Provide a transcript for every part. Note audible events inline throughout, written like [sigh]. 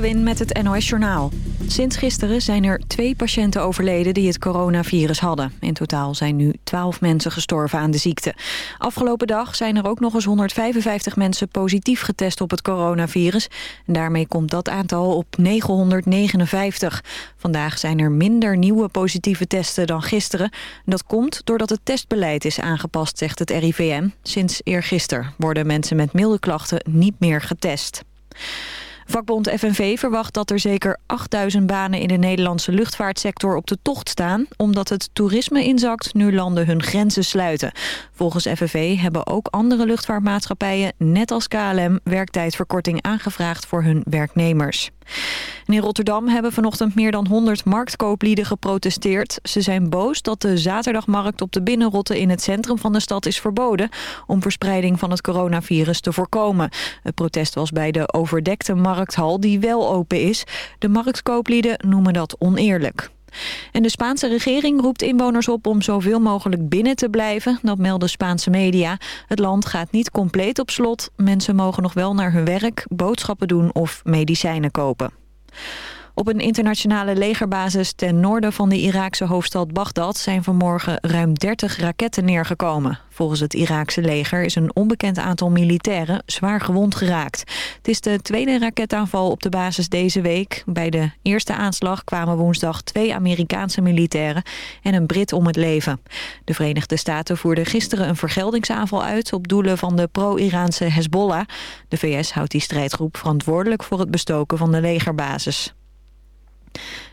Lewin met het NOS Journaal. Sinds gisteren zijn er twee patiënten overleden die het coronavirus hadden. In totaal zijn nu 12 mensen gestorven aan de ziekte. Afgelopen dag zijn er ook nog eens 155 mensen positief getest op het coronavirus. En daarmee komt dat aantal op 959. Vandaag zijn er minder nieuwe positieve testen dan gisteren. Dat komt doordat het testbeleid is aangepast, zegt het RIVM. Sinds eergisteren worden mensen met milde klachten niet meer getest. Vakbond FNV verwacht dat er zeker 8000 banen in de Nederlandse luchtvaartsector op de tocht staan, omdat het toerisme inzakt nu landen hun grenzen sluiten. Volgens FNV hebben ook andere luchtvaartmaatschappijen, net als KLM, werktijdverkorting aangevraagd voor hun werknemers. in Rotterdam hebben vanochtend meer dan 100 marktkooplieden geprotesteerd. Ze zijn boos dat de zaterdagmarkt op de binnenrotte in het centrum van de stad is verboden... om verspreiding van het coronavirus te voorkomen. Het protest was bij de overdekte die wel open is. De marktkooplieden noemen dat oneerlijk. En de Spaanse regering roept inwoners op om zoveel mogelijk binnen te blijven. Dat melden Spaanse media. Het land gaat niet compleet op slot. Mensen mogen nog wel naar hun werk, boodschappen doen of medicijnen kopen. Op een internationale legerbasis ten noorden van de Iraakse hoofdstad Bagdad zijn vanmorgen ruim 30 raketten neergekomen. Volgens het Iraakse leger is een onbekend aantal militairen zwaar gewond geraakt. Het is de tweede raketaanval op de basis deze week. Bij de eerste aanslag kwamen woensdag twee Amerikaanse militairen en een Brit om het leven. De Verenigde Staten voerden gisteren een vergeldingsaanval uit op doelen van de pro-Iraanse Hezbollah. De VS houdt die strijdgroep verantwoordelijk voor het bestoken van de legerbasis.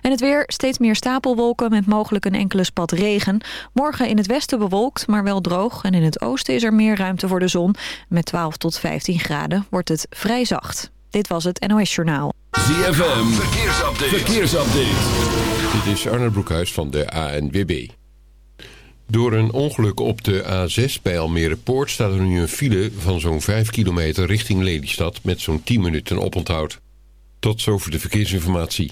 En het weer, steeds meer stapelwolken met mogelijk een enkele spat regen. Morgen in het westen bewolkt, maar wel droog. En in het oosten is er meer ruimte voor de zon. Met 12 tot 15 graden wordt het vrij zacht. Dit was het NOS Journaal. ZFM, verkeersupdate. verkeersupdate. Dit is Arne Broekhuis van de ANWB. Door een ongeluk op de A6 bij Almere Poort staat er nu een file van zo'n 5 kilometer richting Lelystad met zo'n 10 minuten oponthoud. Tot zover de verkeersinformatie.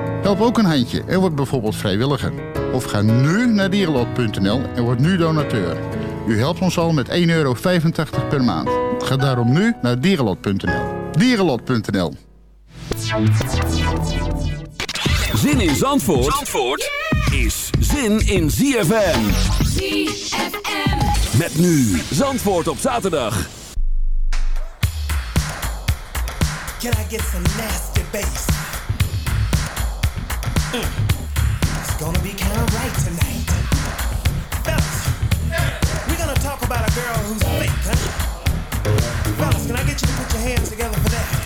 Help ook een handje en word bijvoorbeeld vrijwilliger. Of ga nu naar dierenlot.nl en word nu donateur. U helpt ons al met 1,85 euro per maand. Ga daarom nu naar dierenlot.nl. Dierenlot.nl Zin in Zandvoort, Zandvoort is zin in ZFM. ZFM. Met nu Zandvoort op zaterdag. Can I get some nasty bass? It's gonna be kind of right tonight. Fellas, we're gonna talk about a girl who's fake, huh? Fellas, can I get you to put your hands together for that?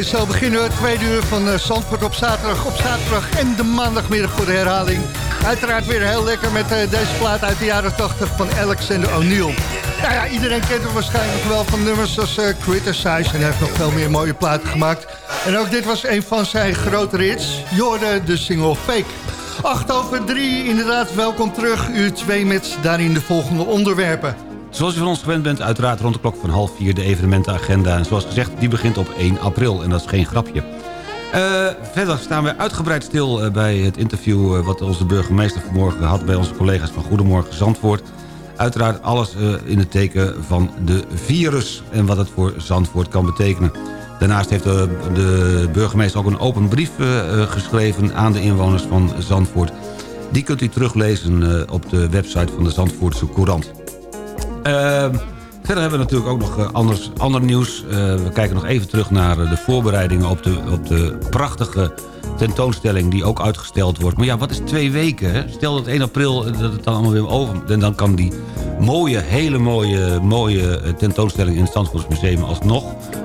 En zo beginnen we het uur van uh, Zandvoort op zaterdag. Op zaterdag en de maandagmiddag voor de herhaling. Uiteraard weer heel lekker met uh, deze plaat uit de jaren 80 van Alexander O'Neill. Nou ja, iedereen kent hem waarschijnlijk wel van nummers als uh, Criticize. En hij heeft nog veel meer mooie platen gemaakt. En ook dit was een van zijn grote hits. Jorde de single Fake. 8 over 3, inderdaad, welkom terug. Uur 2 met daarin de volgende onderwerpen. Zoals u van ons gewend bent, uiteraard rond de klok van half vier de evenementenagenda. En zoals gezegd, die begint op 1 april en dat is geen grapje. Uh, verder staan we uitgebreid stil uh, bij het interview... Uh, wat onze burgemeester vanmorgen had bij onze collega's van Goedemorgen Zandvoort. Uiteraard alles in het teken van de virus en wat het voor Zandvoort kan betekenen. Daarnaast heeft de, de burgemeester ook een open brief geschreven aan de inwoners van Zandvoort. Die kunt u teruglezen op de website van de Zandvoortse Courant. Ehm, verder hebben we natuurlijk ook nog uh, anders, ander nieuws. Uh, we kijken nog even terug naar uh, de voorbereidingen op de, op de prachtige tentoonstelling die ook uitgesteld wordt. Maar ja, wat is twee weken? Stel dat 1 april dat het dan allemaal weer over... en dan kan die mooie, hele mooie, mooie tentoonstelling in het Zandvoortsmuseum alsnog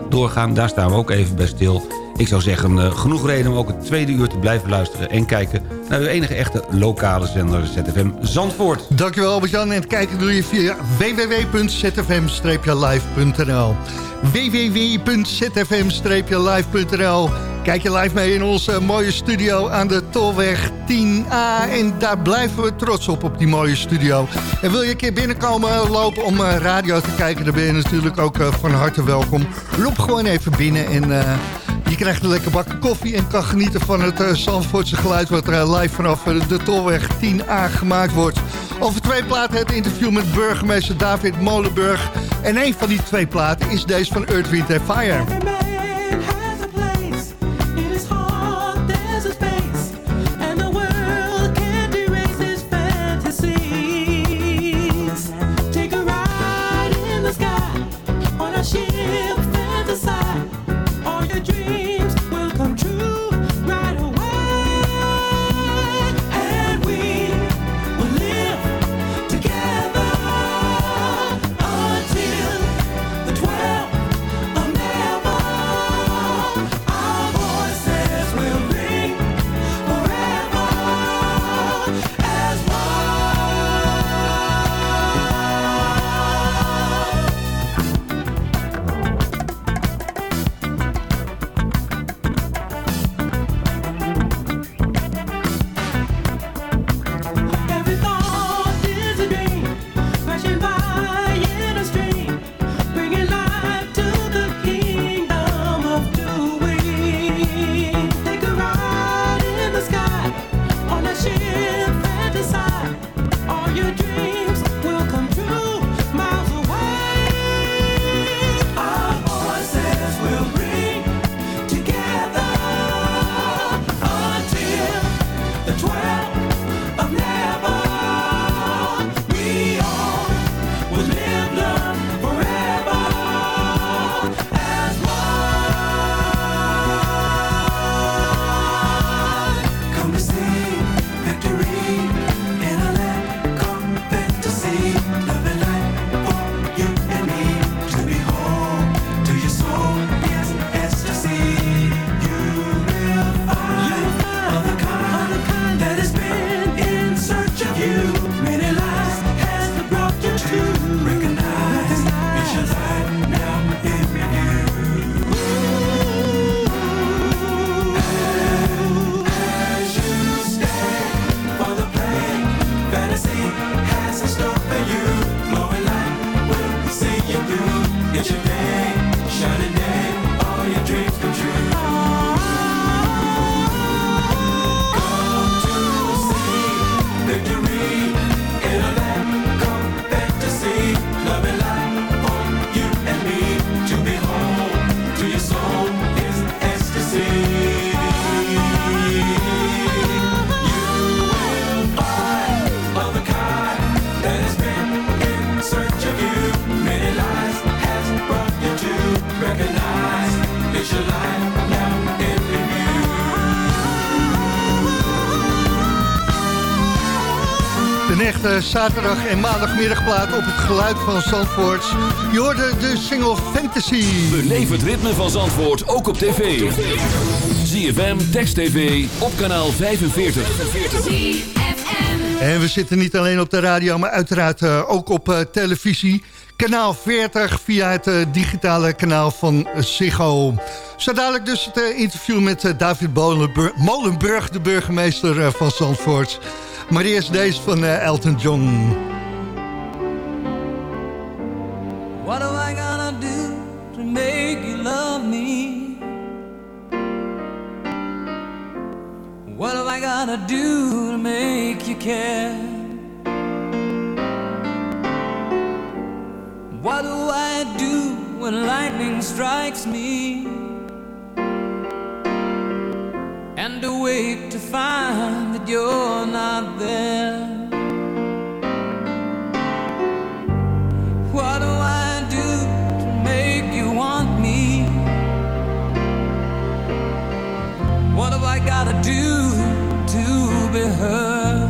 doorgaan. Daar staan we ook even bij stil. Ik zou zeggen, uh, genoeg reden om ook het tweede uur te blijven luisteren... en kijken naar uw enige echte lokale zender ZFM Zandvoort. Dankjewel Albert-Jan en kijken doe je via www.zfm-live.nl www.zfm-live.nl Kijk je live mee in onze mooie studio aan de Tolweg 10A. En daar blijven we trots op, op die mooie studio. En wil je een keer binnenkomen lopen om uh, radio te kijken... dan ben je natuurlijk ook van harte welkom. Loop gewoon even binnen en... je krijgt een lekker bakje koffie en kan genieten van het uh, geluid... wat uh, live vanaf uh, de Tolweg 10A gemaakt wordt. Over twee platen het interview met burgemeester David Molenburg. En een van die twee platen is deze van Earth, Wind Fire. Zaterdag- en maandagmiddagplaat op het geluid van Zandvoort. Je hoorde de single Fantasy. Beleef het ritme van Zandvoort ook op tv. ZFM, Text TV, op kanaal 45. En we zitten niet alleen op de radio, maar uiteraard uh, ook op uh, televisie. Kanaal 40 via het uh, digitale kanaal van Ziggo. Zo dadelijk dus het interview met David Molenburg, de burgemeester van Zandvoort. Maar eerst deze van eh, Elton John. What am I gonna do to make you love me? What am I gonna do to make you care? What do I do when lightning strikes me? And awake to find that you're not there. What do I do to make you want me? What have I gotta do to be heard?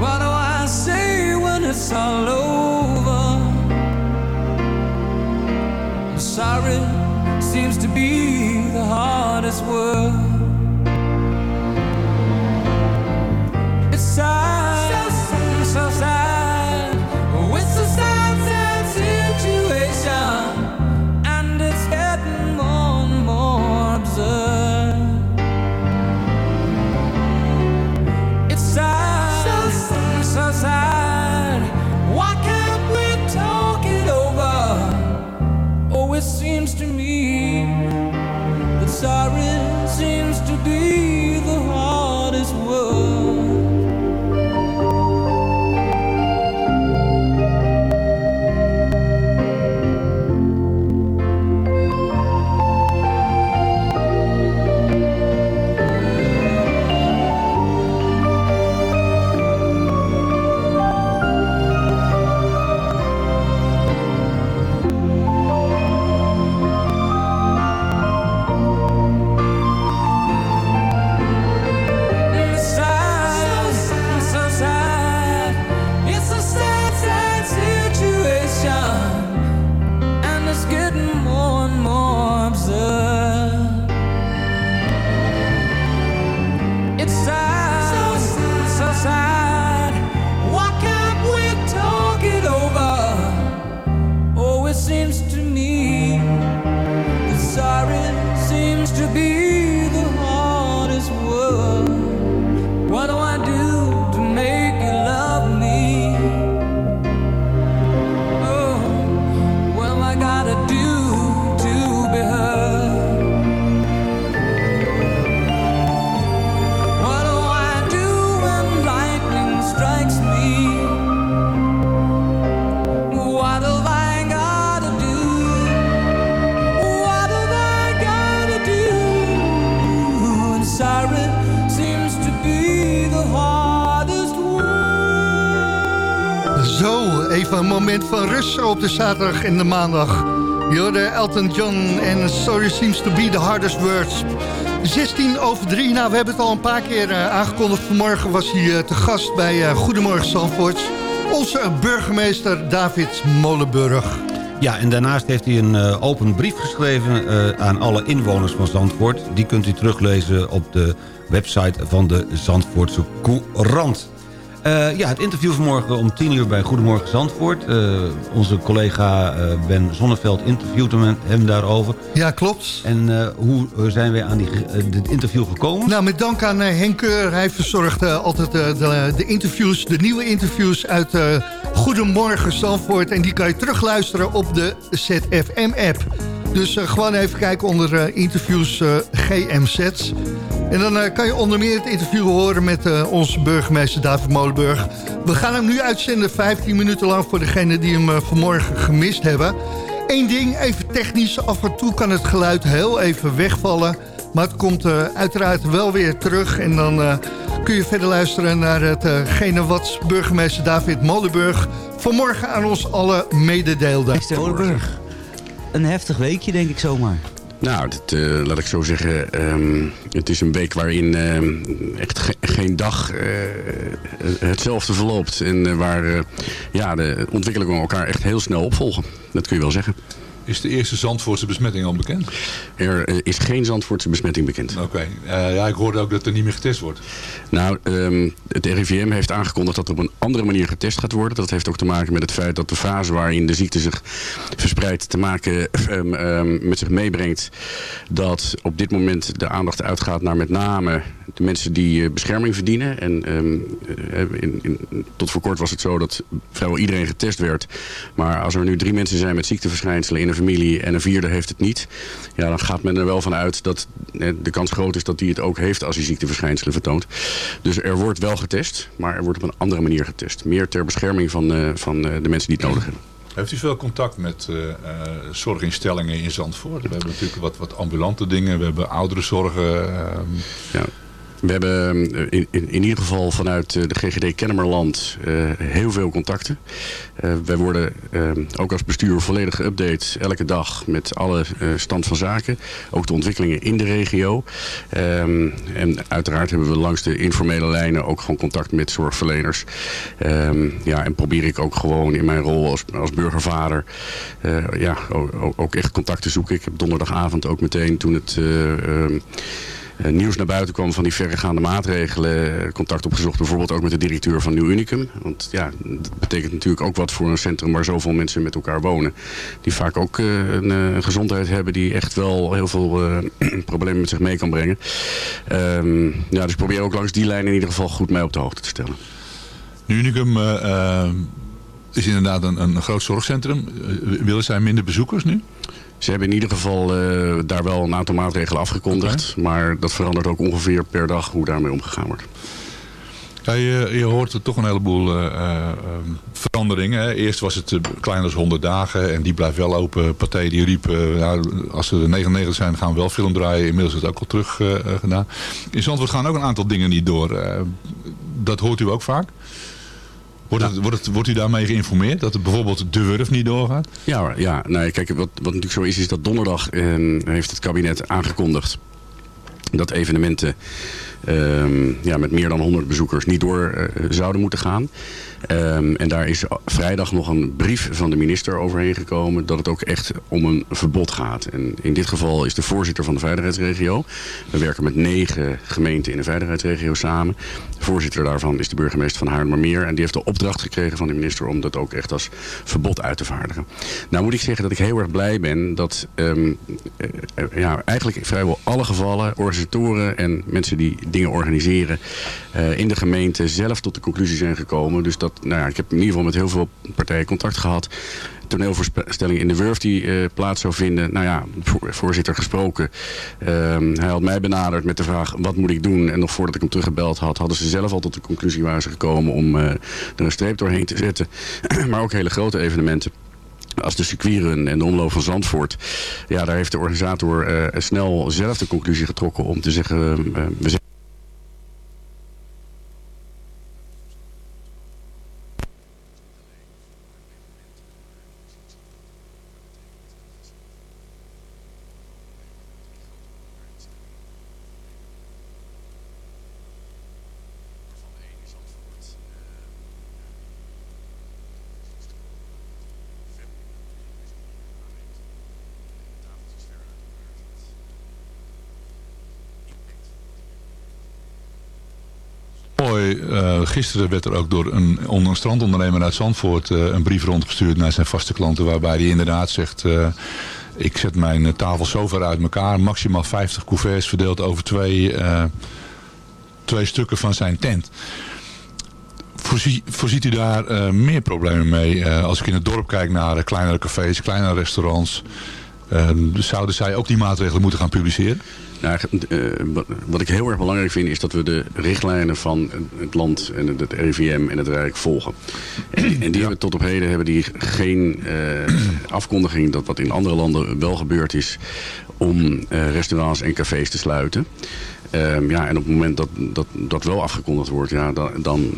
What do I say when it's all over? I'm Sorry seems to be the hardest word. It's sad, de zaterdag en de maandag. Je hoorde Elton John en Sorry Seems to be the hardest words. 16 over 3, nou we hebben het al een paar keer eh, aangekondigd. Vanmorgen was hij eh, te gast bij eh, Goedemorgen Zandvoort. Onze burgemeester David Molenburg. Ja, en daarnaast heeft hij een open brief geschreven aan alle inwoners van Zandvoort. Die kunt u teruglezen op de website van de Zandvoortse Courant. Eh, ja, het interview vanmorgen om 10 uur bij Goedemorgen Zandvoort. Eh, onze collega eh, Ben Zonneveld interviewt hem, hem daarover. Ja, klopt. En hoe zijn we aan die, dit interview gekomen? Nou, met dank aan eh, Henk Keur. Hij verzorgt altijd de, de interviews, de nieuwe interviews uit Goedemorgen Zandvoort. En die kan je terugluisteren op de ZFM-app. Dus gewoon even kijken onder interviews GMZ's. En dan eh, kan je onder meer het interview horen met eh, onze burgemeester David Molenburg. We gaan hem nu uitzenden 15 minuten lang voor degenen die hem eh, vanmorgen gemist hebben. Eén ding, even technisch. Af en toe kan het geluid heel even wegvallen. Maar het komt uiteraard wel weer terug. En dan kun je verder luisteren naar hetgene wat burgemeester David Molenburg... vanmorgen aan ons alle mededeelde. Molenburg. Een heftig weekje, denk ik zomaar. Nou, eh, laat ik zo zeggen, ehm, het is een week waarin ehm, echt ge- geen dag eh, hetzelfde verloopt. En eh, waar ja, de ontwikkelingen elkaar echt heel snel opvolgen. Dat kun je wel zeggen. Is de eerste Zandvoortse besmetting al bekend? Er eh, is geen Zandvoortse besmetting bekend. Oké, Eh, ja, ik hoorde ook dat er niet meer getest wordt. Nou, ehm, het RIVM heeft aangekondigd dat er op een andere manier getest gaat worden. Dat heeft ook te maken met het feit dat de fase waarin de ziekte zich verspreidt te maken ehm, ehm, met zich meebrengt. Dat op dit moment de aandacht uitgaat naar met name de mensen die eh, bescherming verdienen. En in, in, tot voor kort was het zo dat vrijwel iedereen getest werd. Maar als er nu drie mensen zijn met ziekteverschijnselen in familie en een vierde heeft het niet. Ja, dan gaat men er wel van uit dat de kans groot is dat die het ook heeft als hij ziekteverschijnselen vertoont. Dus er wordt wel getest, maar er wordt op een andere manier getest. Meer ter bescherming van, eh, van eh, de mensen die het nodig hebben. Heeft u veel contact met eh, zorginstellingen in Zandvoort? We hebben natuurlijk wat, wat ambulante dingen. We hebben ouderenzorgen. ehm, Ja. We hebben eh, in, in, in ieder geval vanuit eh, de GGD Kennemerland eh, heel veel contacten. Eh, wij worden ook als bestuur volledig geüpdate elke dag met alle stand van zaken. Ook de ontwikkelingen in de regio. Ehm, en uiteraard hebben we langs de informele lijnen ook gewoon contact met zorgverleners. Ehm, ja, en probeer ik ook gewoon in mijn rol als, als burgervader ja, ook, ook echt contact te zoeken. Ik heb donderdagavond ook meteen toen het... eh, ehm, eh, nieuws naar buiten kwam van die verregaande maatregelen. eh, Contact opgezocht bijvoorbeeld ook met de directeur van Nieuw Unicum. Want ja, dat betekent natuurlijk ook wat voor een centrum waar zoveel mensen met elkaar wonen. Die vaak ook eh, een eh, gezondheid hebben die echt wel heel veel eh, [clears throat] problemen met zich mee kan brengen. Ehm, ja, dus probeer ook langs die lijn in ieder geval goed mee op de hoogte te stellen. Nu Unicum eh, eh, is inderdaad een, een groot zorgcentrum. Eh, willen zij minder bezoekers nu? Ze hebben in ieder geval eh, daar wel een aantal maatregelen afgekondigd. Maar dat verandert ook ongeveer per dag hoe daarmee omgegaan wordt. Ja, je, je hoort er toch een heleboel eh, eh, ehm, veranderingen. Hè. Eerst was het eh, kleiner dan 100 dagen en die blijft wel open. Partij die riep, nou, als er 99 zijn gaan we wel film draaien. Inmiddels is het ook al terug gedaan. In Zandvoort gaan ook een aantal dingen niet door. Dat hoort u ook vaak? Wordt, u daarmee geïnformeerd? Dat het bijvoorbeeld de Wurf niet doorgaat? Ja, ja nee, kijk, wat, wat natuurlijk zo is, is dat donderdag eh, heeft het kabinet aangekondigd dat evenementen ehm, ja, met meer dan 100 bezoekers niet door eh, zouden moeten gaan. Ehm, en daar is vrijdag nog een brief van de minister overheen gekomen dat het ook echt om een verbod gaat. En in dit geval is de voorzitter van de veiligheidsregio. We werken met negen gemeenten in de veiligheidsregio samen. De voorzitter daarvan is de burgemeester van Haarlemmermeer. En die heeft de opdracht gekregen van de minister om dat ook echt als verbod uit te vaardigen. Nou moet ik zeggen dat ik heel erg blij ben dat eh, ja, eigenlijk vrijwel alle gevallen, organisatoren en mensen die dingen organiseren eh, in de gemeente zelf tot de conclusie zijn gekomen. Dus dat, nou ja, ik heb in ieder geval met heel veel partijen contact gehad toneelvoorstelling in de Wurf die eh, plaats zou vinden. Nou ja, voor- voorzitter gesproken. Ehm, hij had mij benaderd met de vraag wat moet ik doen. En nog voordat ik hem teruggebeld had, hadden ze zelf al tot de conclusie waren ze gekomen om eh, er een streep doorheen te zetten. [clears throat] maar ook hele grote evenementen. Als de circuitrun en de omloop van Zandvoort. Ja, daar heeft de organisator eh, snel zelf de conclusie getrokken om te zeggen... eh, we zijn Eh, gisteren werd er ook door een, onder een strandondernemer uit Zandvoort eh, een brief rondgestuurd naar zijn vaste klanten. Waarbij hij inderdaad zegt, eh, ik zet mijn tafel zo ver uit elkaar. Maximaal 50 couverts verdeeld over twee, twee stukken van zijn tent. Voorzie, voorziet u daar meer problemen mee? Als ik in het dorp kijk naar kleinere cafés, kleinere restaurants. zouden zij ook die maatregelen moeten gaan publiceren? Nou, eh, wat- ik heel erg belangrijk vind is dat we de richtlijnen van het land en het RIVM en het Rijk volgen. En, en die hebben tot op heden hebben die geen eh, afkondiging dat wat in andere landen wel gebeurd is om eh, restaurants en cafés te sluiten. Ehm, ja, en op het moment dat dat, dat wel afgekondigd wordt, ja, dan, dan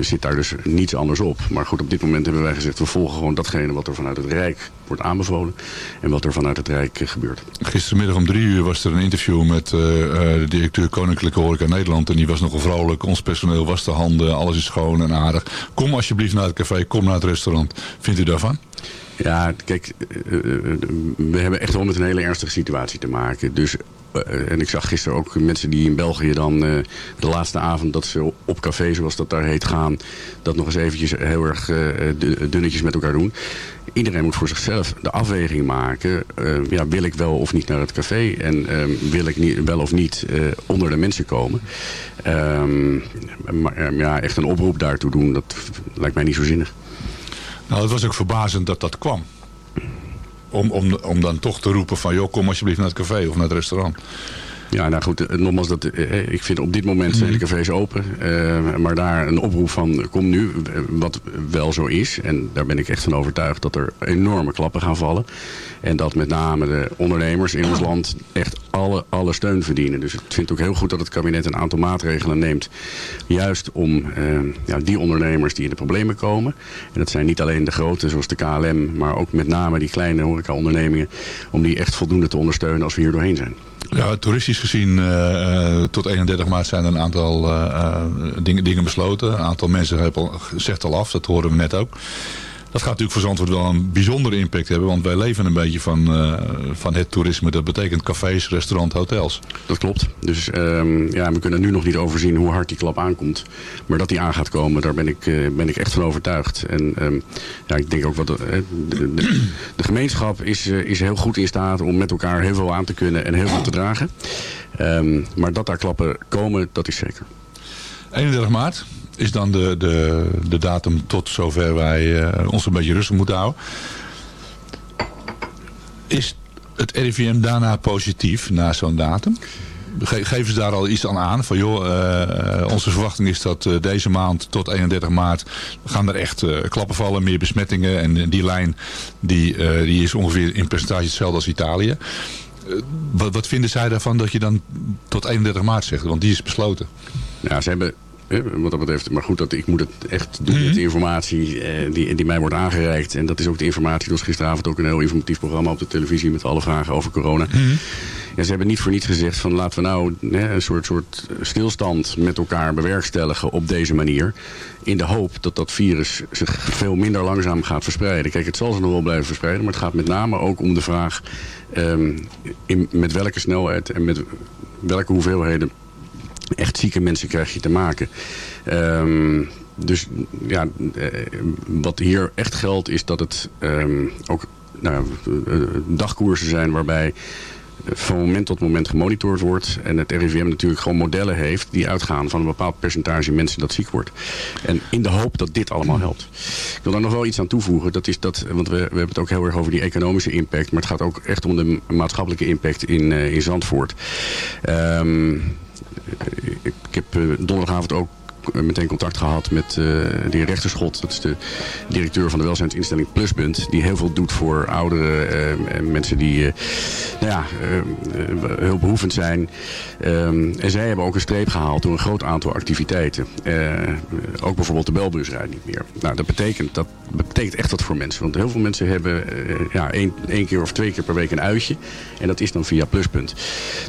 zit daar dus niets anders op. Maar goed, op dit moment hebben wij gezegd, we volgen gewoon datgene wat er vanuit het Rijk wordt aanbevolen. En wat er vanuit het Rijk eh, gebeurt. Gistermiddag om drie uur was er een interview met eh, eh, de directeur Koninklijke Horeca Nederland. En die was nogal vrolijk. Ons personeel was de handen, alles is schoon en aardig. Kom alsjeblieft naar het café, kom naar het restaurant. Vindt u daarvan? Ja, kijk, we hebben echt wel met een hele ernstige situatie te maken. Dus, en ik zag gisteren ook mensen die in België dan eh, de laatste avond dat ze op café, zoals dat daar heet, gaan, dat nog eens eventjes heel erg eh, dun- dunnetjes met elkaar doen. Iedereen moet voor zichzelf de afweging maken. eh, ja, wil ik wel of niet naar het café? En eh, wil ik niet, wel of niet eh, onder de mensen komen? Ehm, maar eh, ja, echt een oproep daartoe doen, dat lijkt mij niet zo zinnig. Nou, het was ook verbazend dat dat kwam. Om, om, om dan toch te roepen van, joh, kom alsjeblieft naar het café of naar het restaurant. Ja, nou goed, eh, nogmaals, dat, eh, ik vind op dit moment zijn de cafés open. eh, maar daar een oproep van, kom nu, eh, wat wel zo is. En daar ben ik echt van overtuigd dat er enorme klappen gaan vallen. En dat met name de ondernemers in ons land echt alle, alle steun verdienen. Dus ik vind het ook heel goed dat het kabinet een aantal maatregelen neemt. Juist om eh, ja, die ondernemers die in de problemen komen. En dat zijn niet alleen de grote zoals de KLM, maar ook met name die kleine horecaondernemingen. Om die echt voldoende te ondersteunen als we hier doorheen zijn. Ja, toeristisch gezien eh, eh, tot 31 maart zijn er een aantal eh, dingen, dingen besloten. Een aantal mensen hebben al, zegt al af, dat horen we net ook. Dat gaat natuurlijk voor Zandvoort wel een bijzondere impact hebben. Want wij leven een beetje van, eh, van het toerisme. Dat betekent cafés, restaurants, hotels. Dat klopt. Dus ehm, ja, we kunnen nu nog niet overzien hoe hard die klap aankomt. Maar dat die aan gaat komen, daar ben ik, eh, ben ik echt van overtuigd. En ehm, ja, ik denk ook wat eh, de, de, de gemeenschap is, eh, is heel goed in staat om met elkaar heel veel aan te kunnen en heel veel te dragen. Ehm, maar dat daar klappen komen, dat is zeker. 31 maart is dan de, de, de datum tot zover wij eh, ons een beetje rustig moeten houden. Is het RIVM daarna positief na zo'n datum? Ge geven ze daar al iets aan aan? Van joh, eh, onze verwachting is dat eh, deze maand tot 31 maart gaan er echt klappen vallen, meer besmettingen. En die lijn die, die is ongeveer in percentage hetzelfde als Italië. Wat, wat vinden zij daarvan dat je dan tot 31 maart zegt? Want die is besloten. Ja, ze hebben wat dat betreft, maar goed, dat, ik moet het echt doen met de informatie eh, die, die mij wordt aangereikt. En dat is ook de informatie. Er was gisteravond ook een heel informatief programma op de televisie met alle vragen over corona. Ja, ze hebben niet voor niets gezegd van laten we nou hè, een soort, soort stilstand met elkaar bewerkstelligen op deze manier. In de hoop dat dat virus zich veel minder langzaam gaat verspreiden. Kijk, het zal zich nog wel blijven verspreiden, maar het gaat met name ook om de vraag ehm, in, met welke snelheid en met welke hoeveelheden echt zieke mensen krijg je te maken. Ehm, dus ja, eh, wat hier echt geldt is dat het ehm, ook nou, ja, eh, dagkoersen zijn waarbij van moment tot moment gemonitord wordt. En het RIVM natuurlijk gewoon modellen heeft die uitgaan van een bepaald percentage mensen dat ziek wordt. En in de hoop dat dit allemaal helpt. Ik wil daar nog wel iets aan toevoegen. Dat is dat, want we, we hebben het ook heel erg over die economische impact. Maar het gaat ook echt om de maatschappelijke impact in, eh, in Zandvoort. Ehm, ik heb eh, donderdagavond ook meteen contact gehad met uh, de heer Rechterschot. Dat is de directeur van de welzijnsinstelling Pluspunt. Die heel veel doet voor ouderen en mensen die nou ja, heel behoevend zijn. Um, en zij hebben ook een streep gehaald door een groot aantal activiteiten. ook bijvoorbeeld de belbus rijdt niet meer. Nou, dat betekent, dat betekent echt wat voor mensen. Want heel veel mensen hebben ja, één, één keer of twee keer per week een uitje. En dat is dan via Pluspunt.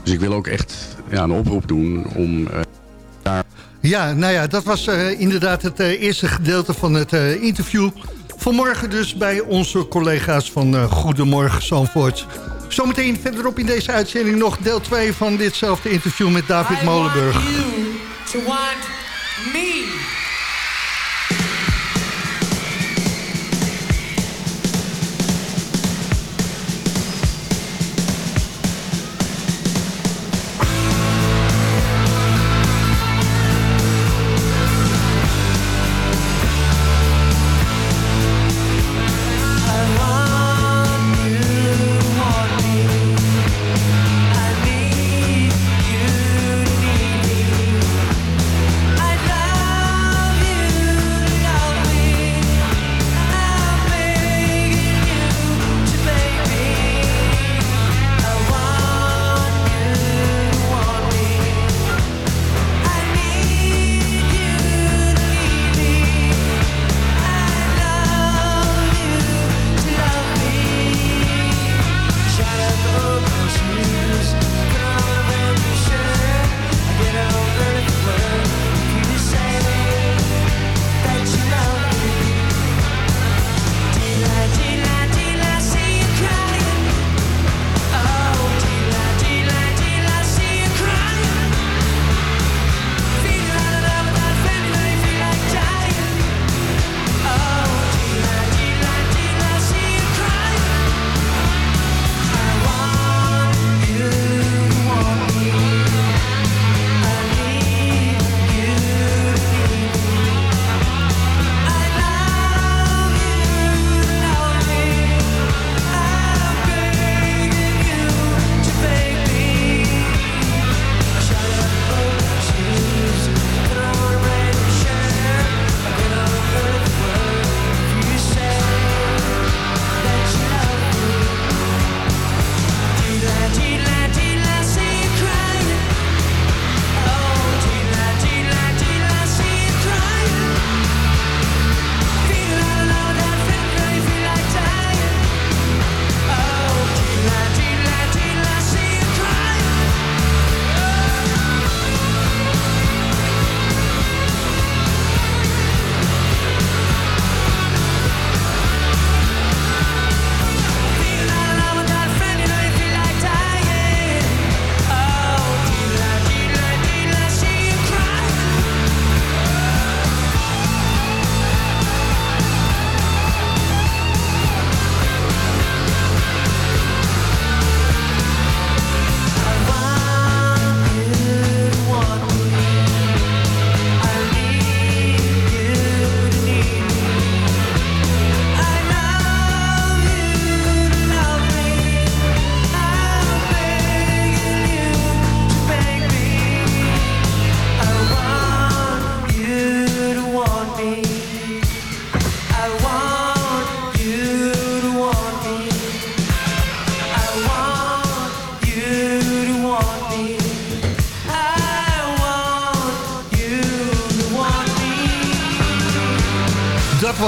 Dus ik wil ook echt ja, een oproep doen om daar... Ja, nou ja, dat was uh, inderdaad het uh, eerste gedeelte van het uh, interview. Vanmorgen dus bij onze collega's van Goedemorgen Zandvoort. Zometeen verderop in deze uitzending nog deel 2 van ditzelfde interview met David I Molenburg. Want you to want me.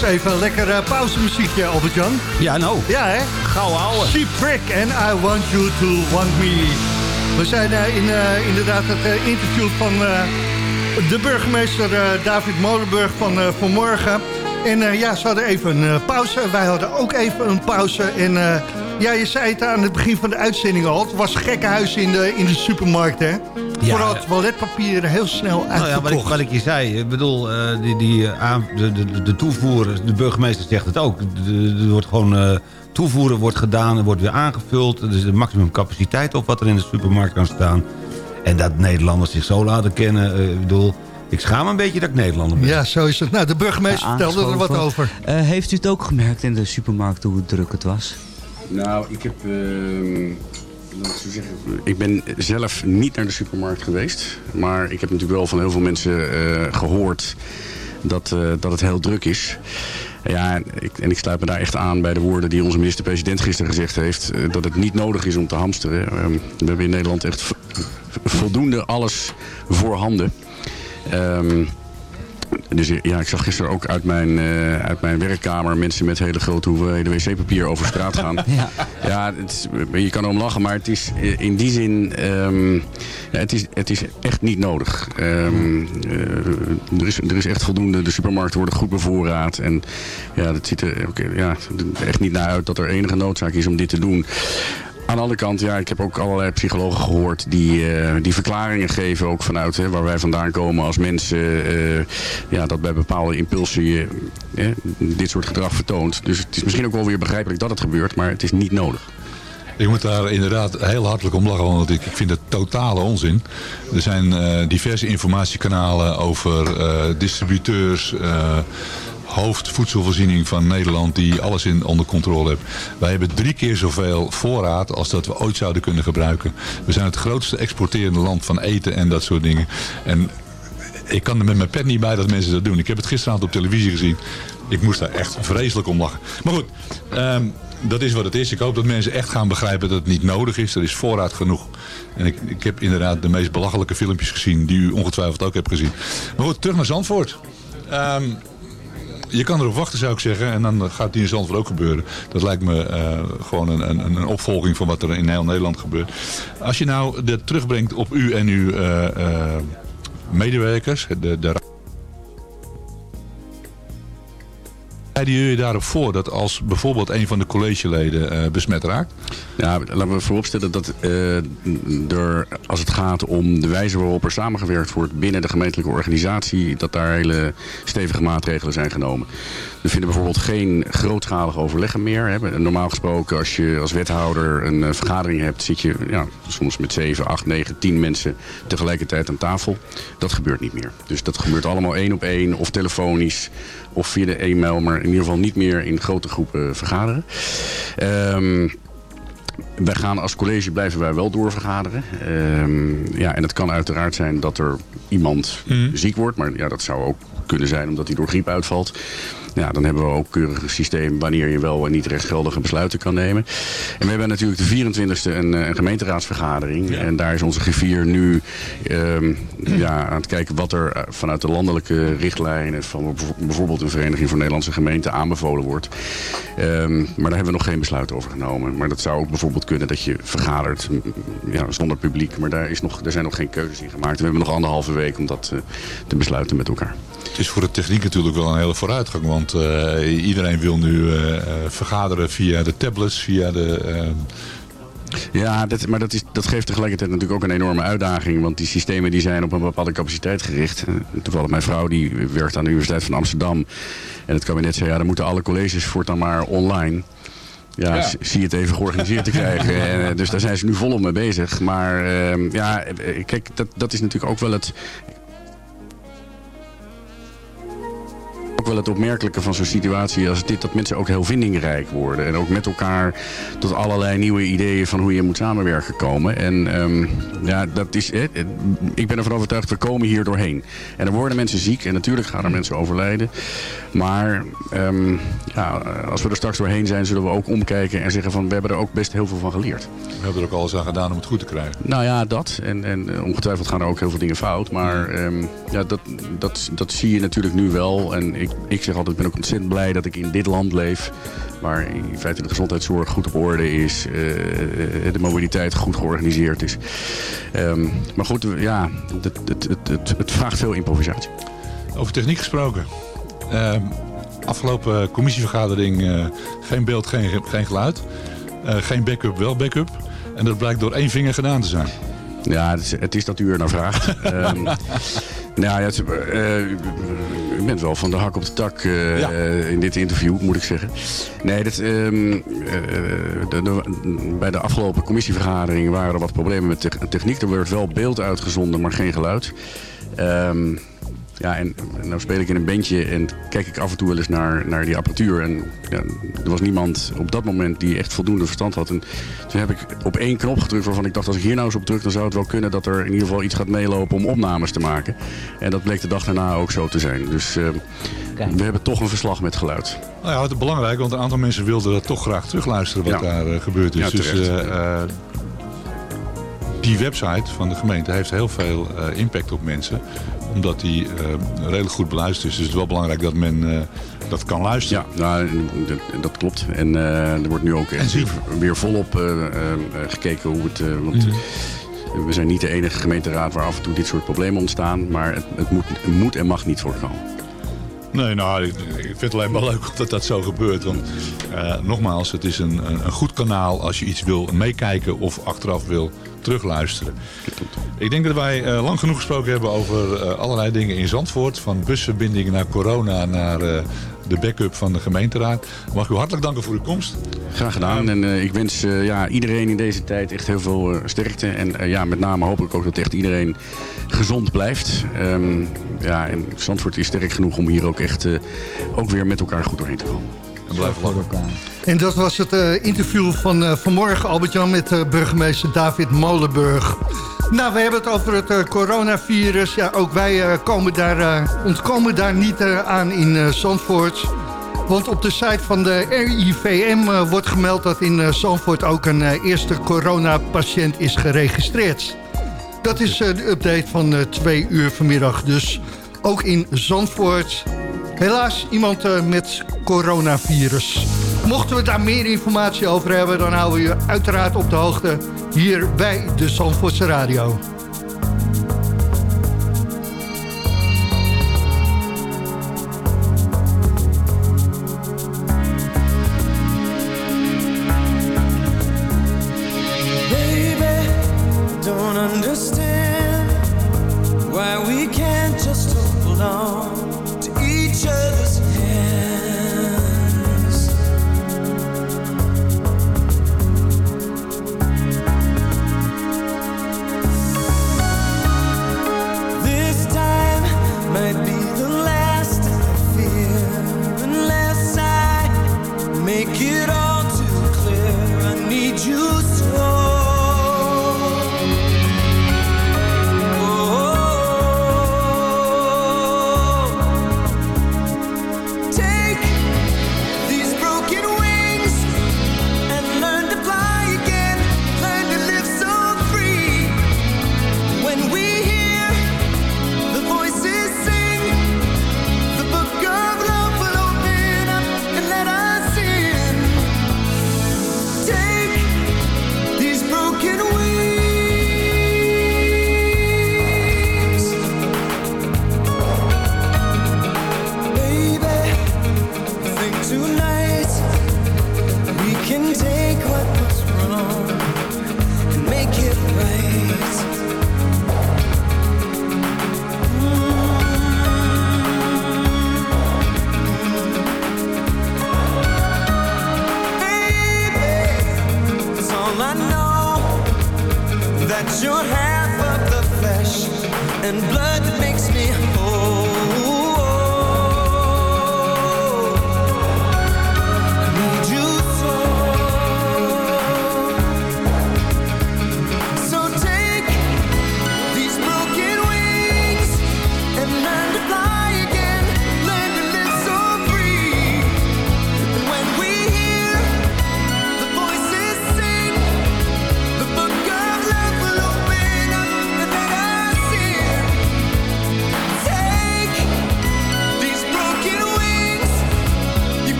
Was even een lekker uh, pauzemuziekje, Albert-Jan. Ja, nou. Ja, hè? Gauw houden. Trick en I Want You To Want Me. We zijn uh, in, uh, inderdaad het interview van de burgemeester David Molenburg van vanmorgen. En ja, ze hadden even een pauze. Wij hadden ook even een pauze. En ja, je zei het aan het begin van de uitzending al. Het was gekkenhuis in de, in de supermarkt, hè? Ja, Vooral het toiletpapier heel snel uitverkocht. Nou ja, wat, ik, wat ik je zei, ik bedoel, uh, die, die, uh, de, de, de toevoer, de burgemeester zegt het ook. Er wordt gewoon uh, toevoeren wordt gedaan, er wordt weer aangevuld. Er is de maximum capaciteit op wat er in de supermarkt kan staan. En dat Nederlanders zich zo laten kennen, ik bedoel... Ik schaam me een beetje dat ik Nederlander ben. Ja, zo is het. Nou, de burgemeester ja, vertelde er wat over. heeft u het ook gemerkt in de supermarkt hoe druk het was? Nou, ik heb... Ik, ben zelf niet naar de supermarkt geweest. Maar ik heb natuurlijk wel van heel veel mensen uh, gehoord dat, uh, dat het heel druk is. Ja, ik, en ik sluit me daar echt aan bij de woorden die onze minister-president gisteren gezegd heeft. Uh, dat het niet nodig is om te hamsteren. Ehm, we hebben in Nederland echt voldoende alles voorhanden. Um, dus ja, ik zag gisteren ook uit mijn, uh, uit mijn werkkamer mensen met hele grote hoeveelheden wc-papier over straat [laughs] gaan. ja, ja het is, je kan erom lachen, maar het is in die zin, um, ja, het, is, het is echt niet nodig. Um, uh, er, is, er is echt voldoende, de supermarkten worden goed bevoorraad. En ja, het ziet er okay, ja, echt niet naar uit dat er enige noodzaak is om dit te doen. Aan de andere kant, ja, ik heb ook allerlei psychologen gehoord die, uh, die verklaringen geven, ook vanuit hè, waar wij vandaan komen als mensen, uh, ja, dat bij bepaalde impulsen dit soort gedrag vertoont. Dus het is misschien ook wel weer begrijpelijk dat het gebeurt, maar het is niet nodig. Ik moet daar inderdaad heel hartelijk om lachen, want ik, vind het totale onzin. Er zijn diverse informatiekanalen over distributeurs hoofdvoedselvoorziening van Nederland die alles in, onder controle heeft. Wij hebben drie keer zoveel voorraad als dat we ooit zouden kunnen gebruiken. We zijn het grootste exporterende land van eten en dat soort dingen. En ik kan er met mijn pet niet bij dat mensen dat doen. Ik heb het gisteravond op televisie gezien. Ik moest daar echt vreselijk om lachen. Maar goed, um, dat is wat het is. Ik hoop dat mensen echt gaan begrijpen dat het niet nodig is. Er is voorraad genoeg. En ik, ik heb inderdaad de meest belachelijke filmpjes gezien die u ongetwijfeld ook hebt gezien. Maar goed, terug naar Zandvoort. Um, je kan erop wachten zou ik zeggen. En dan gaat die in Zandvoort ook gebeuren. Dat lijkt me uh, gewoon een, een, een, opvolging van wat er in heel Nederland gebeurt. Als je nou dit terugbrengt op u en uw uh, uh, medewerkers. De, de Bereiden jullie daarop voor dat als bijvoorbeeld een van de collegeleden uh, besmet raakt? Ja, laten we vooropstellen dat uh, er, als het gaat om de wijze waarop er samengewerkt wordt binnen de gemeentelijke organisatie, dat daar hele stevige maatregelen zijn genomen. We vinden bijvoorbeeld geen grootschalige overleggen meer. Hè. Normaal gesproken, als je als wethouder een uh, vergadering hebt, zit je ja, soms met 7, 8, 9, 10 mensen tegelijkertijd aan tafel. Dat gebeurt niet meer. Dus dat gebeurt allemaal één op één of telefonisch of via de e-mail, maar in ieder geval niet meer in grote groepen vergaderen. Um, wij gaan als college blijven wij wel doorvergaderen. Um, ja, en het kan uiteraard zijn dat er iemand mm. ziek wordt. Maar ja, dat zou ook kunnen zijn omdat hij door griep uitvalt. Ja, dan hebben we ook keurig een systeem wanneer je wel en niet rechtsgeldige besluiten kan nemen. En we hebben natuurlijk de 24e een, eh, een gemeenteraadsvergadering. En daar is onze griffier nu um, ja, aan het kijken wat er eh, vanuit de landelijke richtlijnen van bijvoorbeeld een Vereniging voor Nederlandse Gemeenten aanbevolen wordt. Um, maar daar hebben we nog geen besluit over genomen. Maar dat zou ook bijvoorbeeld kunnen dat je vergadert ja, zonder publiek. Maar daar, is nog, daar zijn nog geen keuzes in gemaakt. We hebben nog anderhalve week om dat uh, te besluiten met elkaar. Het is voor de techniek natuurlijk wel een hele vooruitgang. Want uh, iedereen wil nu uh, vergaderen via de tablets, via de... Ja, dat, maar dat, is, dat geeft tegelijkertijd natuurlijk ook een enorme uitdaging. Want die systemen die zijn op een bepaalde capaciteit gericht. Toevallig mijn vrouw die werkt aan de Universiteit van Amsterdam. En het kabinet zei, ja, dan moeten alle colleges voortaan maar online. Ja, ja. zie het even georganiseerd te krijgen. [laughs] En, dus daar zijn ze nu volop mee bezig. Maar uh, ja, kijk, dat, dat is natuurlijk ook wel het ook wel het opmerkelijke van zo'n situatie als dit, dat mensen ook heel vindingrijk worden. En ook met elkaar tot allerlei nieuwe ideeën van hoe je moet samenwerken komen. En um, ja, dat is, eh, ik ben ervan overtuigd, we komen hier doorheen. En er worden mensen ziek en natuurlijk gaan er mensen overlijden. Maar um, ja, als we er straks doorheen zijn, zullen we ook omkijken en zeggen van we hebben er ook best heel veel van geleerd. We hebben er ook alles aan gedaan om het goed te krijgen. Nou ja, dat. En, en ongetwijfeld gaan er ook heel veel dingen fout. Maar um, ja, dat, dat, dat zie je natuurlijk nu wel. En ik ik zeg altijd, ik ben ook ontzettend blij dat ik in dit land leef. Waar in feite de gezondheidszorg goed op orde is. eh, de mobiliteit goed georganiseerd is. Ehm, maar goed, ja, het, het, het, het, vraagt veel improvisatie. Over techniek gesproken. Ehm, afgelopen commissievergadering eh, geen beeld, geen, geen geluid. Eh, geen backup, wel backup. En dat blijkt door één vinger gedaan te zijn. Ja, het is, het is dat u er naar vraagt. [laughs] Ehm, nou ja, het, eh, u bent wel van de hak op de tak eh, in dit interview, moet ik zeggen. Nee, dat, ehm, eh, de- de- bij de afgelopen commissievergadering waren er wat problemen met te- techniek. Er werd wel beeld uitgezonden, maar geen geluid. Ehm, ja, en nou speel ik in een bandje en kijk ik af en toe wel eens naar, naar die apparatuur. En ja, er was niemand op dat moment die echt voldoende verstand had. En toen heb ik op één knop gedrukt waarvan ik dacht... als ik hier nou eens op druk, dan zou het wel kunnen dat er in ieder geval iets gaat meelopen om opnames te maken. En dat bleek de dag daarna ook zo te zijn. Dus eh, we hebben toch een verslag met geluid. Nou ja, het is belangrijk, want een aantal mensen wilden dat toch graag terugluisteren wat Ja. daar eh, gebeurd is. Ja, dus eh, eh, die website van de gemeente heeft heel veel eh, impact op mensen. Omdat die eh, redelijk goed beluisterd is. Dus het is wel belangrijk dat men eh, dat kan luisteren. Ja, nou, dat, dat klopt. En eh, er wordt nu ook echt weer, weer volop gekeken hoe het... want Mhm. we zijn niet de enige gemeenteraad waar af en toe dit soort problemen ontstaan. Maar het, het, moet, het moet en mag niet voorkomen. Nee, nou, ik, ik vind het alleen maar leuk [laughs] dat dat zo gebeurt. Want nogmaals, het is een, een goed kanaal als je iets wil meekijken of achteraf wil terugluisteren. Ik denk dat wij eh, lang genoeg gesproken hebben over eh, allerlei dingen in Zandvoort. Van busverbindingen naar corona naar eh, de backup van de gemeenteraad. Mag ik u hartelijk danken voor uw komst. Graag gedaan. En ik wens ja, iedereen in deze tijd echt heel veel sterkte. En ja, met name hoop ik ook dat echt iedereen gezond blijft. Ehm, ja, en Zandvoort is sterk genoeg om hier ook echt ook weer met elkaar goed doorheen te komen. En blijf elkaar. En dat was het eh, interview van eh, vanmorgen, Albert-Jan, met eh, burgemeester David Molenburg. Nou, we hebben het over het eh, coronavirus. Ja, ook wij eh, komen daar, eh, ontkomen daar niet aan in eh, Zandvoort. Want op de site van de RIVM wordt gemeld dat in eh, Zandvoort ook een eh, eerste coronapatiënt is geregistreerd. Dat is de update van eh, twee uur vanmiddag. Dus ook in Zandvoort helaas iemand eh, met coronavirus. Mochten we daar meer informatie over hebben... dan houden we je uiteraard op de hoogte hier bij de Zandvoortse Radio.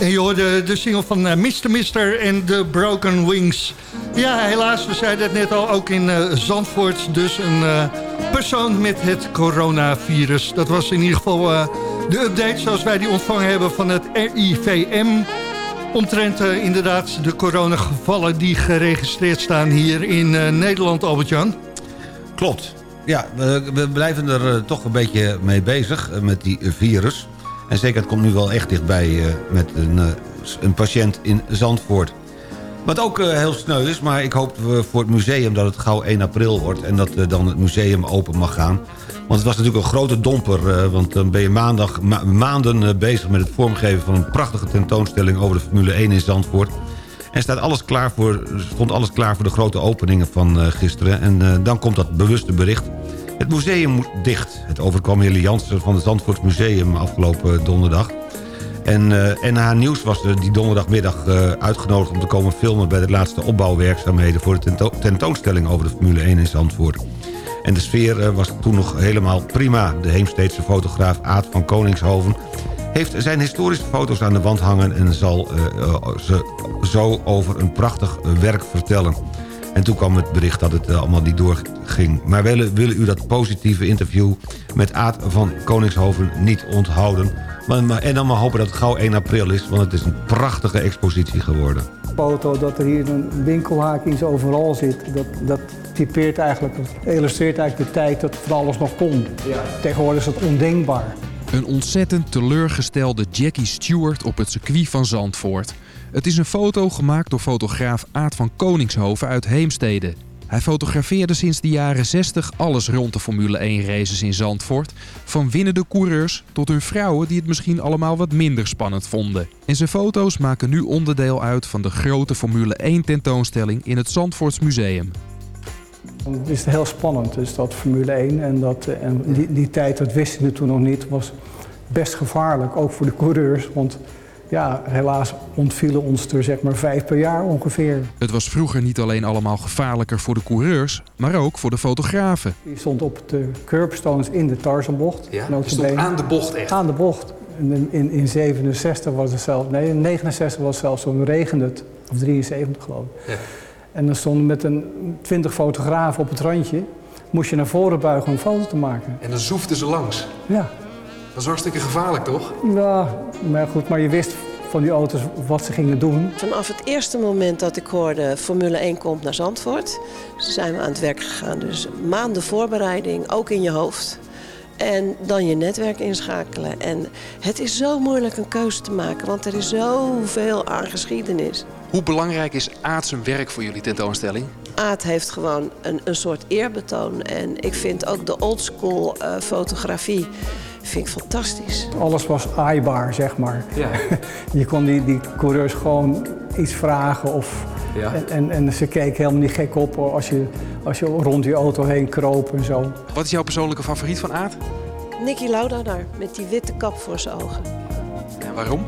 En je hoorde de single van eh, Mr. Mister en The Broken Wings. Ja, helaas, we zeiden het net al, ook in eh, Zandvoort. Dus een eh, persoon met het coronavirus. Dat was in ieder geval de update zoals wij die ontvangen hebben van het RIVM. Omtrent inderdaad de coronagevallen die geregistreerd staan hier in Nederland, Albert-Jan. Klopt. Ja, we, blijven er toch een beetje mee bezig met die virus. En zeker, het komt nu wel echt dichtbij eh, met een, eh, een patiënt in Zandvoort. Wat ook eh, heel sneu is, maar ik hoop voor het museum dat het gauw 1 april wordt... en dat dan het museum open mag gaan. Want het was natuurlijk een grote domper... want dan ben je maandag, ma- maanden bezig met het vormgeven van een prachtige tentoonstelling... over de Formule 1 in Zandvoort. En staat alles klaar voor, stond alles klaar voor de grote openingen van gisteren. En dan komt dat bewuste bericht. Het museum moet dicht. Het overkwam Hille van het Zandvoorts Museum afgelopen donderdag. En eh NH Nieuws was die donderdagmiddag eh, uitgenodigd om te komen filmen... bij de laatste opbouwwerkzaamheden voor de tento- tentoonstelling over de Formule 1 in Zandvoort. En de sfeer eh, was toen nog helemaal prima. De Heemsteedse fotograaf Aad van Koningshoven heeft zijn historische foto's aan de wand hangen... en zal ze zo over een prachtig werk vertellen. En toen kwam het bericht dat het eh, allemaal niet doorging. Maar we willen, willen u dat positieve interview met Aad van Koningshoven niet onthouden. Maar, maar- en dan maar hopen dat het gauw 1 april is... want het is een prachtige expositie geworden. foto dat er hier een winkelhaak iets overal zit. Dat, dat typeert eigenlijk, dat illustreert eigenlijk de tijd dat van alles nog kon. Tegenwoordig is dat ondenkbaar. Een ontzettend teleurgestelde Jackie Stewart op het circuit van Zandvoort. Het is een foto gemaakt door fotograaf Aad van Koningshoven uit Heemstede. Hij fotografeerde sinds de jaren 60 alles rond de Formule 1 races in Zandvoort. Van winnende coureurs tot hun vrouwen die het misschien allemaal wat minder spannend vonden. En zijn foto's maken nu onderdeel uit van de grote Formule 1 tentoonstelling in het Zandvoorts Museum. Het is heel spannend, dus dat Formule 1 en, dat, eh, en die, die tijd, dat wisten we toen nog niet, was best gevaarlijk, ook voor de coureurs. Want ja, helaas ontvielen ons er zeg maar vijf per jaar ongeveer. Het was vroeger niet alleen allemaal gevaarlijker voor de coureurs, maar ook voor de fotografen. Die stond op de curbstones in de Tarzanbocht. Ja, stond aan de bocht echt? Aan de bocht. In, in, in 67 was het zelfs, nee, in 69 was het zelfs zo regende het. Of 73 geloof ik. Ja. En dan stonden met een 20 fotografen op het randje. Moest je naar voren buigen om een foto te maken. En dan zoefden ze langs. Ja. Dat is hartstikke gevaarlijk, toch? Ja, maar goed, maar je wist van die auto's wat ze gingen doen. Vanaf het eerste moment dat ik hoorde Formule 1 komt naar Zandvoort, zijn we aan het werk gegaan. Dus maanden voorbereiding, ook in je hoofd. En dan je netwerk inschakelen. En het is zo moeilijk een keuze te maken, want er is zoveel aan geschiedenis. Hoe belangrijk is Aad zijn werk voor jullie tentoonstelling? Aad heeft gewoon een, een soort eerbetoon. En ik vind ook de oldschool uh, fotografie vind ik fantastisch. Alles was aaibaar, zeg maar. Ja. [laughs] Je kon die, die coureurs gewoon iets vragen of... Ja. En, en, en ze keken helemaal niet gek op als je, als je rond je auto heen kroop en zo. Wat is jouw persoonlijke favoriet van Aad? Nicky Lauda daar, met die witte kap voor zijn ogen. En waarom?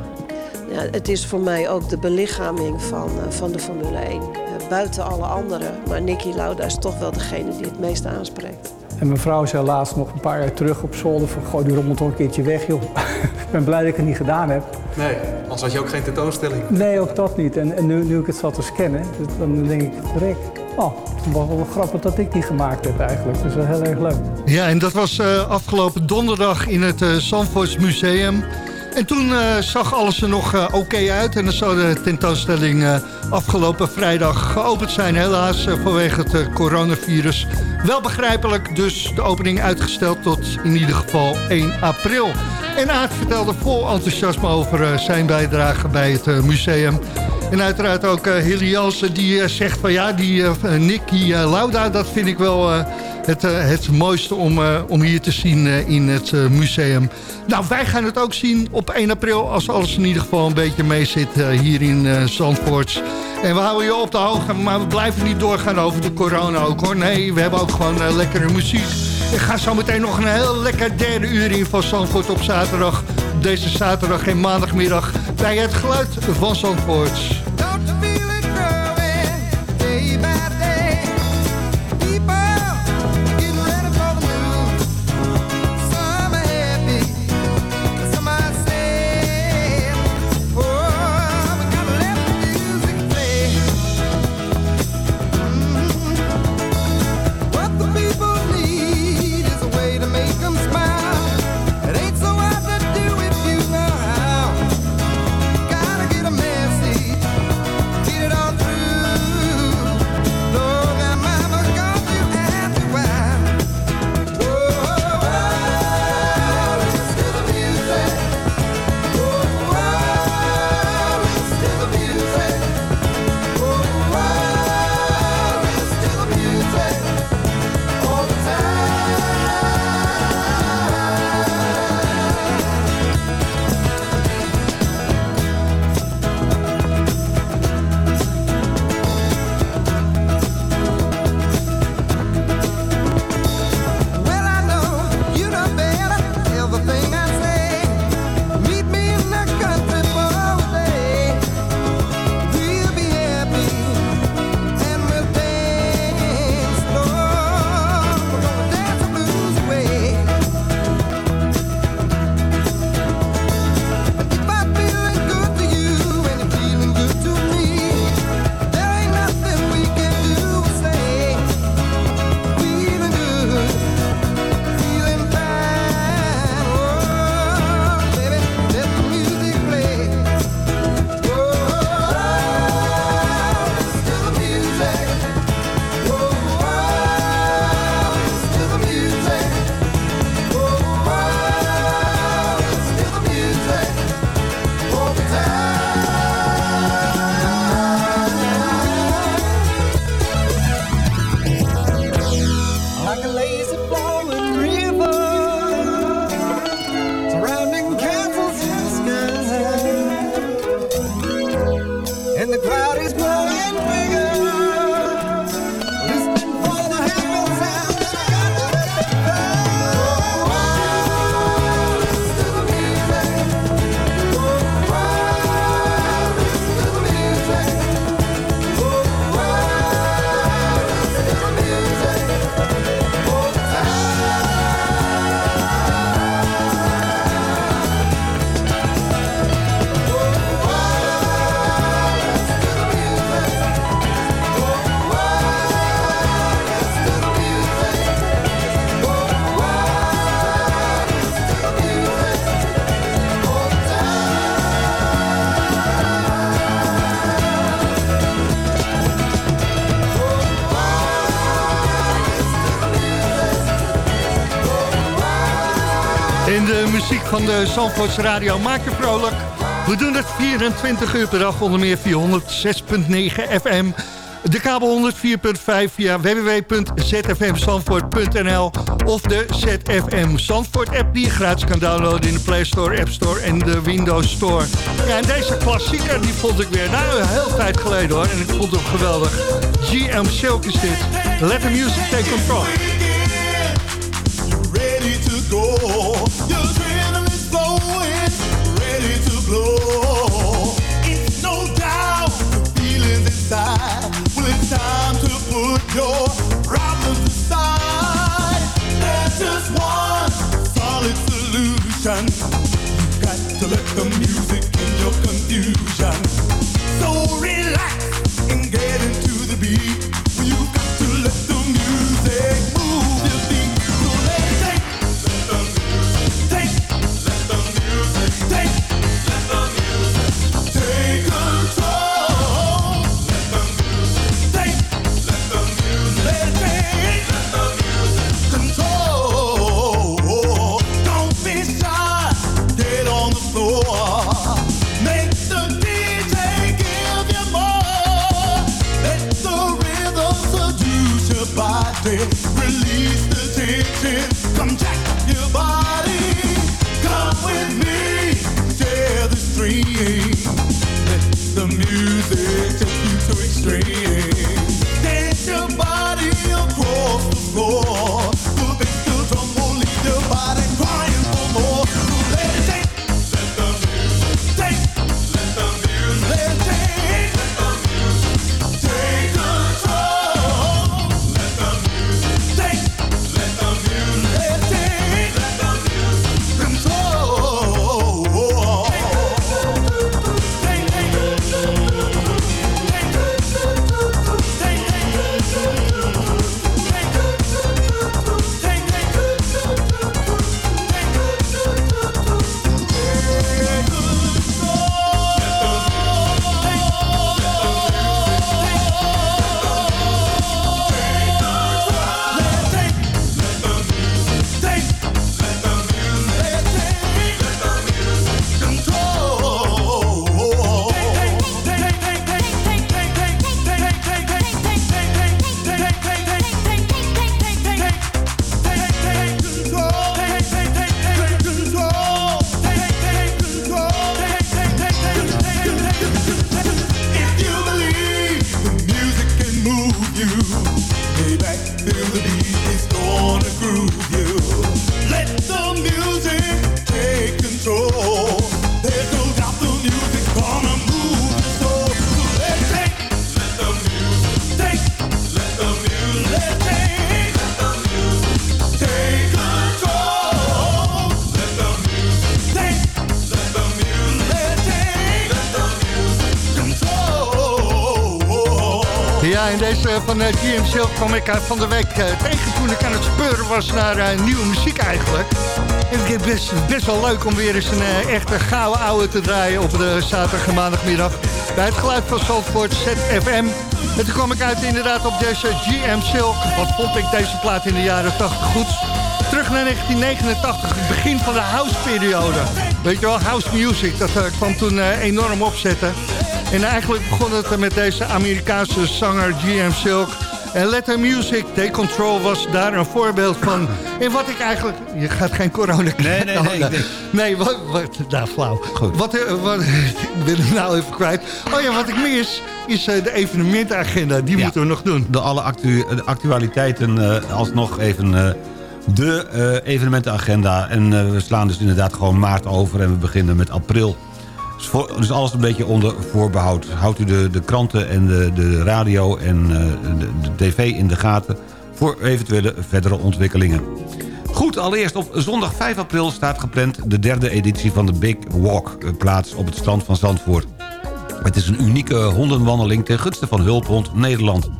Ja, het is voor mij ook de belichaming van, uh, van de Formule 1. Uh, buiten alle anderen. Maar Nicky Lauda is toch wel degene die het meest aanspreekt. En mijn vrouw zei laatst nog een paar jaar terug op zolder van... gooi die rommel toch een keertje weg, joh. [laughs] ik ben blij dat ik het niet gedaan heb. Nee, anders had je ook geen tentoonstelling. Nee, ook dat niet. En, en nu, nu ik het zat te scannen, dus dan denk ik, rek. Oh, het was wel grappig dat ik die gemaakt heb eigenlijk. Dus dat is heel erg leuk. Ja, en dat was uh, afgelopen donderdag in het uh, Zandvoorts Museum... En toen uh, zag alles er nog uh, oké uit. En dan zou de tentoonstelling uh, afgelopen vrijdag geopend zijn. Helaas vanwege het coronavirus. Wel begrijpelijk, dus de opening uitgesteld tot in ieder geval 1 april. En Aad vertelde vol enthousiasme over zijn bijdrage bij het museum. En uiteraard ook Hilly Jansen die zegt van ja, die Nicky Lauda, dat vind ik wel het, het mooiste om, om hier te zien in het museum. Nou, wij gaan het ook zien op 1 april... als alles in ieder geval een beetje mee zit hier in Zandvoort. En we houden je op de hoogte, maar we blijven niet doorgaan over de corona ook, hoor. Nee, we hebben ook gewoon lekkere muziek. Ik ga zo meteen nog een heel lekker derde uur in van Zandvoort op zaterdag. Deze zaterdag en maandagmiddag bij het geluid van Zandvoort. Van de Zandvoorts Radio. Maak je vrolijk. We doen het 24 uur per dag, onder meer via 106.9 FM. De kabel 104.5 via www.zfmzandvoort.nl of de ZFM Zandvoort app die je gratis kan downloaden in de Play Store, App Store en de Windows Store. Ja, en deze klassieker die vond ik weer, nou een heel tijd geleden hoor, en ik vond hem geweldig. GM Silk is dit. Let the music take control. ready to go. It's no doubt the feelings inside. Well, it's time to put your the tension. Come check your body. Come with me, share the dream. Let the music take you to extreme. Ja, in deze van uh, GM Silk kwam ik uh, van de week eh, tegen toen ik aan het speuren was naar eh, nieuwe muziek eigenlijk. En ik vind het best, wel leuk om weer eens een eh, echte gouden ouwe te draaien op de zaterdag en maandagmiddag. Bij het geluid van Zandvoort ZFM. En toen kwam ik uit inderdaad op deze GM Silk. Wat vond ik deze plaat in de jaren 80 goed. Terug naar 1989, het begin van de house-periode. Weet je wel, house music, dat eh, kwam toen eh, enorm opzetten. En eigenlijk begon het met deze Amerikaanse zanger GM Silk. En Let The Music, Take Control was daar een voorbeeld van. En wat ik eigenlijk... Je gaat geen corona krijgen. Nee, nee, nee, ik nee, wat, wat, nou, flauw. Wat, eh, wat, [laughs] ik ben het nou even kwijt. Oh ja, wat ik mis is eh, de evenementenagenda. Die moeten we nog doen. De alle actu de actualiteiten eh, alsnog even... de eh, evenementenagenda. En we slaan dus inderdaad gewoon maart over en we beginnen met april. Dus, alles een beetje onder voorbehoud. Houdt u de, de kranten en de, de radio en eh, de, de tv in de gaten... voor eventuele verdere ontwikkelingen. Goed, allereerst op zondag 5 april staat gepland... de derde editie van de Big Walk eh, plaats op het strand van Zandvoort. Het is een unieke hondenwandeling ten gunste van Hulphond Nederland.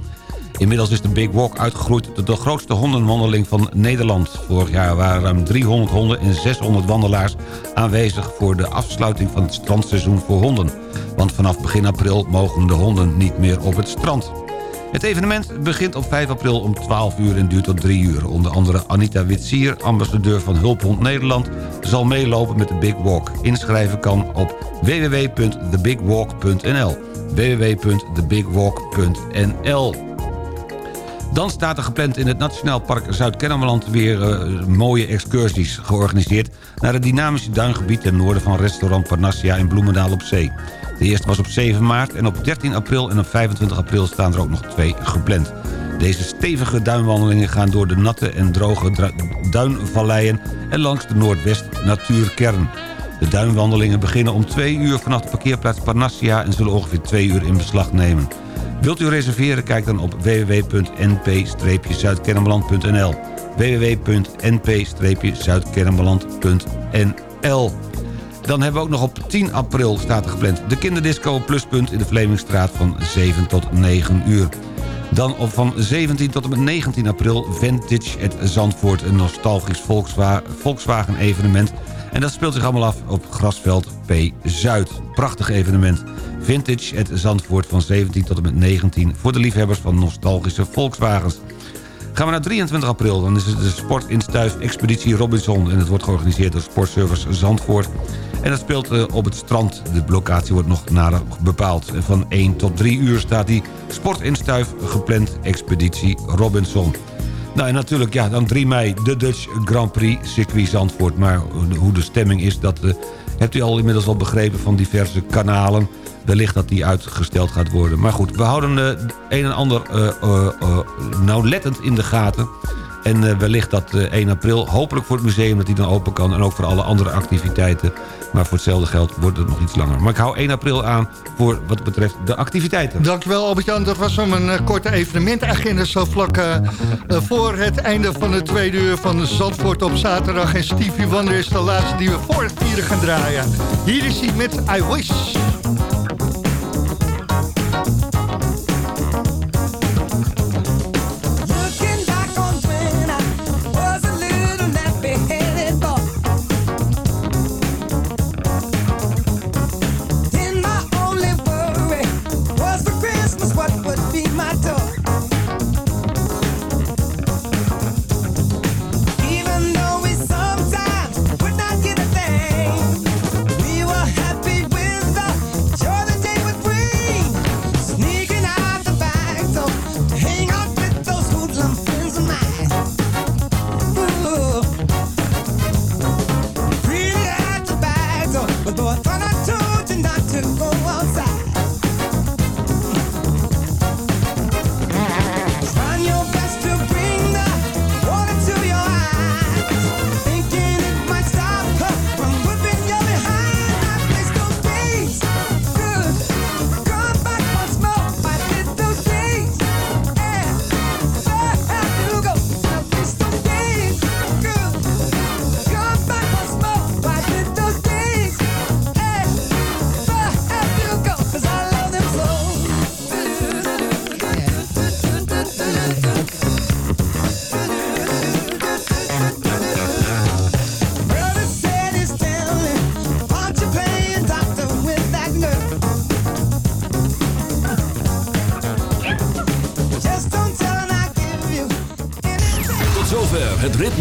Inmiddels is de Big Walk uitgegroeid tot de grootste hondenwandeling van Nederland. Vorig jaar waren ruim 300 honden en 600 wandelaars aanwezig... voor de afsluiting van het strandseizoen voor honden. Want vanaf begin april mogen de honden niet meer op het strand. Het evenement begint op 5 april om 12 uur en duurt tot 3 uur. Onder andere Anita Witsier, ambassadeur van Hulphond Nederland... zal meelopen met de Big Walk. Inschrijven kan op www.thebigwalk.nl www.thebigwalk.nl dan staat er gepland in het Nationaal Park Zuid-Kennemerland... weer uh, mooie excursies georganiseerd... naar het dynamische duingebied ten noorden van restaurant Parnassia in Bloemendaal op Zee. De eerste was op 7 maart en op 13 april en op 25 april staan er ook nog twee gepland. Deze stevige duinwandelingen gaan door de natte en droge duinvalleien... en langs de Noordwest Natuurkern. De duinwandelingen beginnen om 2 uur vanaf de parkeerplaats Parnassia... en zullen ongeveer 2 uur in beslag nemen. Wilt u reserveren, kijk dan op www.np-zuidkennemerland.nl www.np-zuidkennemerland.nl Dan hebben we ook nog op 10 april staat er gepland... de kinderdisco Pluspunt in de Vlemingstraat van 7 tot 9 uur. Dan op van 17 tot en met 19 april Vintage at Zandvoort... een nostalgisch Volkswagen evenement... En dat speelt zich allemaal af op Grasveld P. Zuid. Prachtig evenement. Vintage at Zandvoort van 17 tot en met 19... voor de liefhebbers van nostalgische Volkswagens. Gaan we naar 23 april, dan is het de Sport in Stuif Expeditie Robinson... en het wordt georganiseerd door Sportservice Zandvoort. En dat speelt uh, op het strand. De locatie wordt nog nader bepaald. Van 1 tot 3 uur staat die Sport in Stuif gepland Expeditie Robinson. Nou en natuurlijk, ja, dan 3 mei de Dutch Grand Prix circuit Zandvoort. Maar hoe de stemming is, dat uh, hebt u al inmiddels al begrepen van diverse kanalen. Wellicht dat die uitgesteld gaat worden. Maar goed, we houden uh, een en ander uh, nauwlettend in de gaten. En wellicht dat 1 april, hopelijk voor het museum dat die dan open kan... en ook voor alle andere activiteiten. Maar voor hetzelfde geld wordt het nog iets langer. Maar ik hou 1 april aan voor wat betreft de activiteiten. Dankjewel Albert-Jan, dat was om een uh, korte evenementagenda... zo vlak uh, uh, voor het einde van de tweede uur van Zandvoort op zaterdag. En Stevie Wonder is de laatste die we voor het vieren gaan draaien. Hier is hij met I.